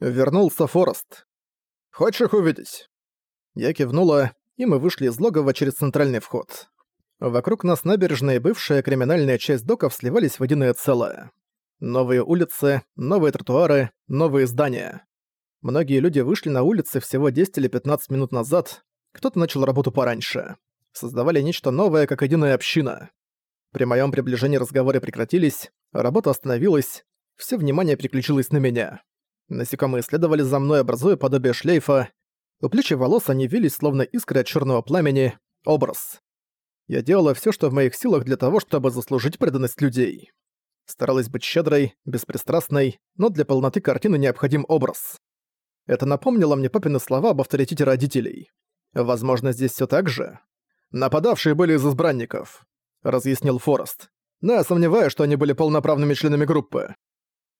Вернулся Форест. «Хочешь их увидеть?» Я кивнула, и мы вышли из логова через центральный вход. Вокруг нас набережная и бывшая криминальная часть доков сливались в единое целое. Новые улицы, новые тротуары, новые здания. Многие люди вышли на улицы всего 10 или 15 минут назад, кто-то начал работу пораньше. Создавали нечто новое, как единая община. При моем приближении разговоры прекратились, работа остановилась, все внимание переключилось на меня. Насекомые следовали за мной, образуя подобие шлейфа. У плечи волос они вились, словно искры от черного пламени. Образ. Я делала все, что в моих силах для того, чтобы заслужить преданность людей. Старалась быть щедрой, беспристрастной, но для полноты картины необходим образ. Это напомнило мне папины слова об авторитете родителей. Возможно, здесь все так же. Нападавшие были из избранников, разъяснил Форест. Но я сомневаюсь, что они были полноправными членами группы.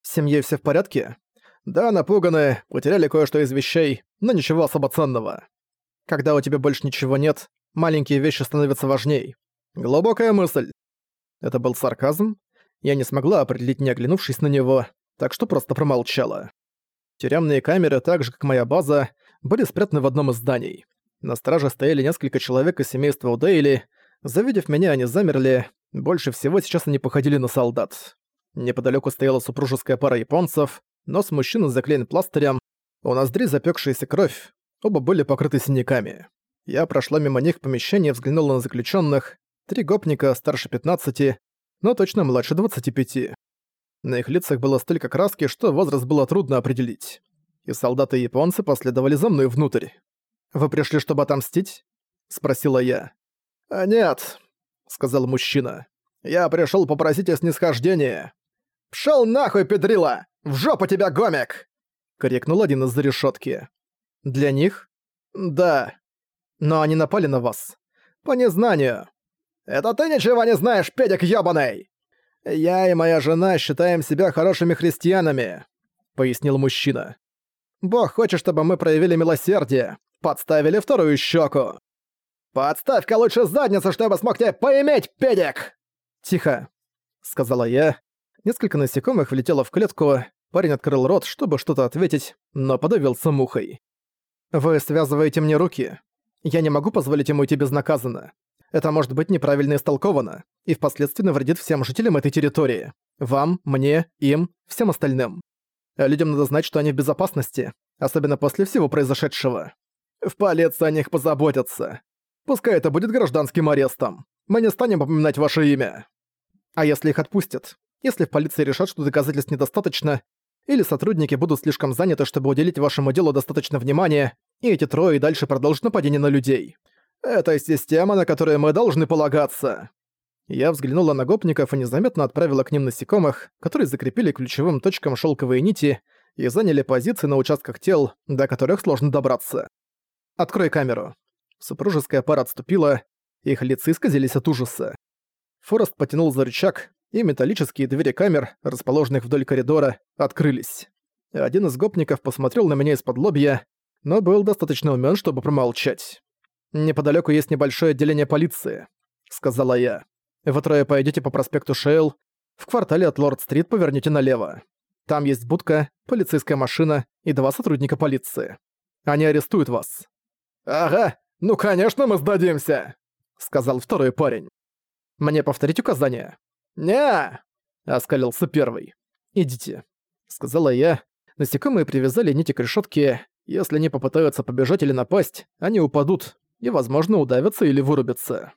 Семье все в порядке? Да, напуганы, потеряли кое-что из вещей, но ничего особо ценного. Когда у тебя больше ничего нет, маленькие вещи становятся важней. Глубокая мысль. Это был сарказм. Я не смогла определить, не оглянувшись на него, так что просто промолчала. Тюремные камеры, так же как моя база, были спрятаны в одном из зданий. На страже стояли несколько человек из семейства Удейли. Завидев меня, они замерли. Больше всего сейчас они походили на солдат. Неподалеку стояла супружеская пара японцев. Нос мужчины заклеен пластырем, а у ноздри запекшаяся кровь, оба были покрыты синяками. Я прошла мимо них в помещение и взглянула на заключенных. Три гопника старше 15, но точно младше 25. На их лицах было столько краски, что возраст было трудно определить. И солдаты и японцы последовали за мной внутрь. «Вы пришли, чтобы отомстить?» — спросила я. «А нет», — сказал мужчина. «Я пришел попросить о снисхождении». «Пшёл нахуй, педрила! «В жопу тебя, гомик!» — крикнул один из-за решетки. «Для них?» «Да. Но они напали на вас. По незнанию». «Это ты ничего не знаешь, педик ёбаный!» «Я и моя жена считаем себя хорошими христианами», — пояснил мужчина. «Бог хочет, чтобы мы проявили милосердие, подставили вторую щеку. «Подставь-ка лучше задницу, чтобы смог тебя поиметь, педик!» «Тихо», — сказала я. Несколько насекомых влетело в клетку, Парень открыл рот, чтобы что-то ответить, но подавился мухой. «Вы связываете мне руки. Я не могу позволить ему идти безнаказанно. Это может быть неправильно истолковано и впоследствии навредит всем жителям этой территории. Вам, мне, им, всем остальным. Людям надо знать, что они в безопасности, особенно после всего произошедшего. В полиции о них позаботятся. Пускай это будет гражданским арестом. Мы не станем упоминать ваше имя. А если их отпустят? Если в полиции решат, что доказательств недостаточно, или сотрудники будут слишком заняты, чтобы уделить вашему делу достаточно внимания, и эти трое и дальше продолжат нападение на людей. Это система, на которую мы должны полагаться». Я взглянула на гопников и незаметно отправила к ним насекомых, которые закрепили ключевым точкам шелковые нити и заняли позиции на участках тел, до которых сложно добраться. «Открой камеру». Супружеская пара отступила, их лица исказились от ужаса. Форест потянул за рычаг, и металлические двери камер, расположенных вдоль коридора, открылись. Один из гопников посмотрел на меня из-под лобья, но был достаточно умен, чтобы промолчать. «Неподалеку есть небольшое отделение полиции», — сказала я. «Вы трое пойдете по проспекту Шейл, в квартале от Лорд-стрит поверните налево. Там есть будка, полицейская машина и два сотрудника полиции. Они арестуют вас». «Ага, ну конечно мы сдадимся», — сказал второй парень. «Мне повторить указания?» «Не!» — оскалился первый. «Идите», — сказала я. Насекомые привязали нити к решетке. Если они попытаются побежать или напасть, они упадут и, возможно, удавятся или вырубятся.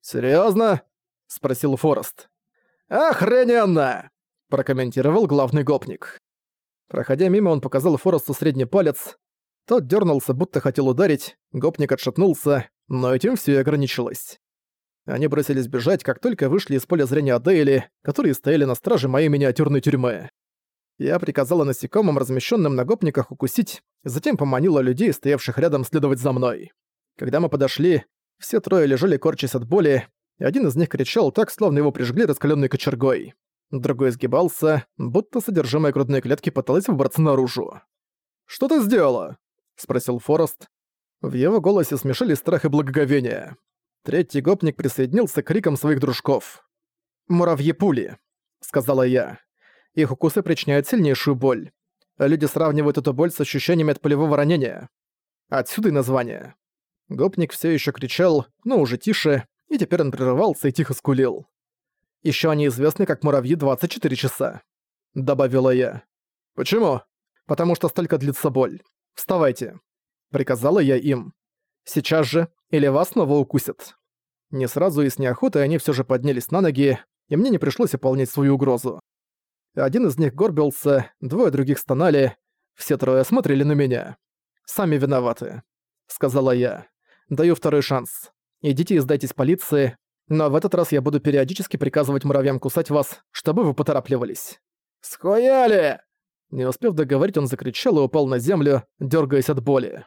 «Серьезно?» — спросил Форест. «Охрененно!» — прокомментировал главный гопник. Проходя мимо, он показал Форесту средний палец. Тот дернулся, будто хотел ударить, гопник отшатнулся, но этим все и ограничилось. Они бросились бежать, как только вышли из поля зрения Дейли, которые стояли на страже моей миниатюрной тюрьмы. Я приказала насекомым, размещенным на гопниках, укусить, затем поманила людей, стоявших рядом, следовать за мной. Когда мы подошли, все трое лежали, корчась от боли, и один из них кричал так, словно его прижгли раскаленной кочергой. Другой сгибался, будто содержимое грудной клетки пыталось выбраться наружу. «Что ты сделала?» — спросил Форест. В его голосе смешали страх и благоговение. Третий гопник присоединился к крикам своих дружков. «Муравьи-пули!» — сказала я. Их укусы причиняют сильнейшую боль. Люди сравнивают эту боль с ощущениями от полевого ранения. Отсюда и название. Гопник все еще кричал, но уже тише, и теперь он прерывался и тихо скулил. Еще они известны как муравьи 24 часа», — добавила я. «Почему?» «Потому что столько длится боль. Вставайте», — приказала я им. «Сейчас же или вас снова укусят. Не сразу и с неохотой они все же поднялись на ноги, и мне не пришлось выполнять свою угрозу. Один из них горбился, двое других стонали, все трое смотрели на меня. «Сами виноваты», — сказала я. «Даю второй шанс. Идите и сдайтесь полиции, но в этот раз я буду периодически приказывать муравьям кусать вас, чтобы вы поторапливались». «Схуяли!» Не успев договорить, он закричал и упал на землю, дергаясь от боли.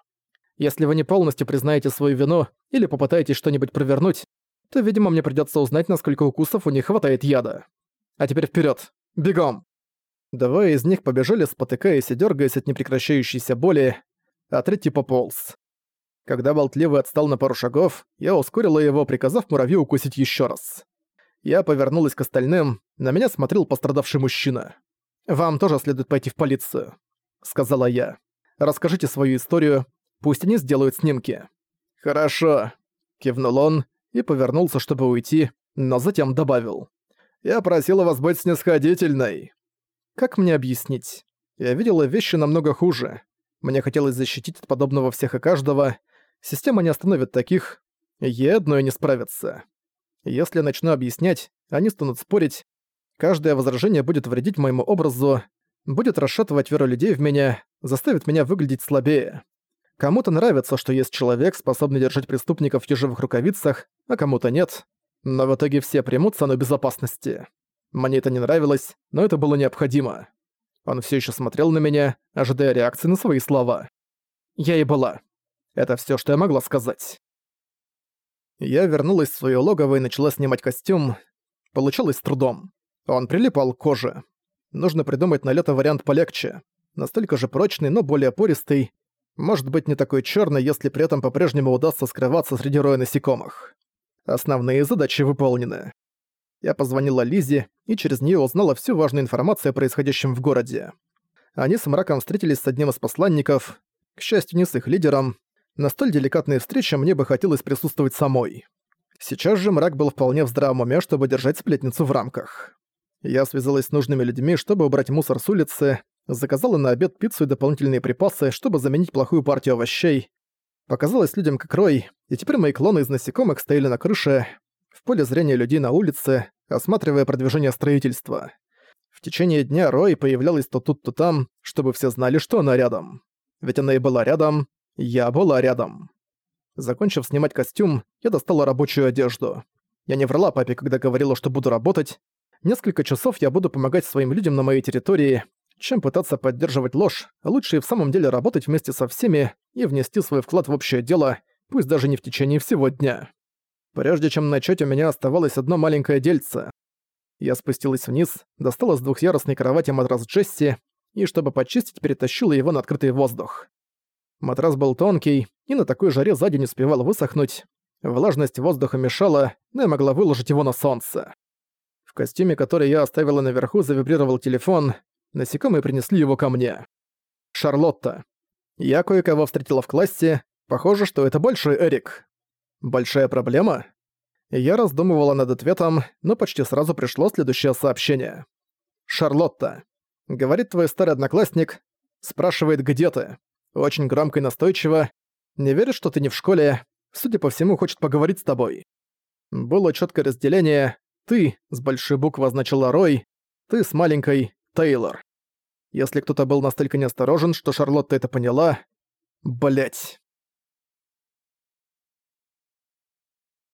Если вы не полностью признаете свою вину или попытаетесь что-нибудь провернуть, то, видимо, мне придётся узнать, насколько укусов у них хватает яда. А теперь вперёд! Бегом!» Двое из них побежали, спотыкаясь и дёргаясь от непрекращающейся боли, а третий пополз. Когда болтливый отстал на пару шагов, я ускорила его, приказав муравью укусить ещё раз. Я повернулась к остальным, на меня смотрел пострадавший мужчина. «Вам тоже следует пойти в полицию», — сказала я. «Расскажите свою историю, Пусть они сделают снимки». «Хорошо», — кивнул он и повернулся, чтобы уйти, но затем добавил. «Я просила вас быть снисходительной». «Как мне объяснить? Я видела вещи намного хуже. Мне хотелось защитить от подобного всех и каждого. Система не остановит таких. Ей одной не справится. Если я начну объяснять, они станут спорить. Каждое возражение будет вредить моему образу, будет расшатывать веру людей в меня, заставит меня выглядеть слабее. Кому-то нравится, что есть человек, способный держать преступников в тяжелых рукавицах, а кому-то нет. Но в итоге все примут цену безопасности. Мне это не нравилось, но это было необходимо. Он все еще смотрел на меня, ожидая реакции на свои слова. Я и была. Это все, что я могла сказать. Я вернулась в свое логово и начала снимать костюм. Получалось с трудом. Он прилипал к коже. Нужно придумать на лето вариант полегче. Настолько же прочный, но более пористый, может быть не такой черной, если при этом по-прежнему удастся скрываться среди роя насекомых. Основные задачи выполнены. Я позвонила Лизе и через нее узнала всю важную информацию о происходящем в городе. Они с Мраком встретились с одним из посланников, к счастью, не с их лидером. На столь деликатной встрече мне бы хотелось присутствовать самой. Сейчас же Мрак был вполне в здравом уме, чтобы держать сплетницу в рамках. Я связалась с нужными людьми, чтобы убрать мусор с улицы, заказала на обед пиццу и дополнительные припасы, чтобы заменить плохую партию овощей. Показалось людям как рой, и теперь мои клоны из насекомых стояли на крыше, в поле зрения людей на улице, осматривая продвижение строительства. В течение дня Рой появлялась то тут, то там, чтобы все знали, что она рядом. Ведь она и была рядом, я была рядом. Закончив снимать костюм, я достала рабочую одежду. Я не врала папе, когда говорила, что буду работать. Несколько часов я буду помогать своим людям на моей территории, чем пытаться поддерживать ложь, а лучше и в самом деле работать вместе со всеми и внести свой вклад в общее дело, пусть даже не в течение всего дня. Прежде чем начать, у меня оставалось одно маленькое дельце. Я спустилась вниз, достала с двухъярусной кровати матрас Джесси и, чтобы почистить, перетащила его на открытый воздух. Матрас был тонкий, и на такой жаре сзади не успевал высохнуть. Влажность воздуха мешала, но я могла выложить его на солнце. В костюме, который я оставила наверху, завибрировал телефон — Насекомые принесли его ко мне. Шарлотта. Я кое-кого встретила в классе. Похоже, что это большой Эрик. Большая проблема? Я раздумывала над ответом, но почти сразу пришло следующее сообщение. «Шарлотта. Говорит твой старый одноклассник. Спрашивает, где ты. Очень громко и настойчиво. Не верит, что ты не в школе. Судя по всему, хочет поговорить с тобой». Было четкое разделение. «Ты» с большой буквы означала «Рой», «ты» с маленькой Тейлор. Если кто-то был настолько неосторожен, что Шарлотта это поняла... Блять.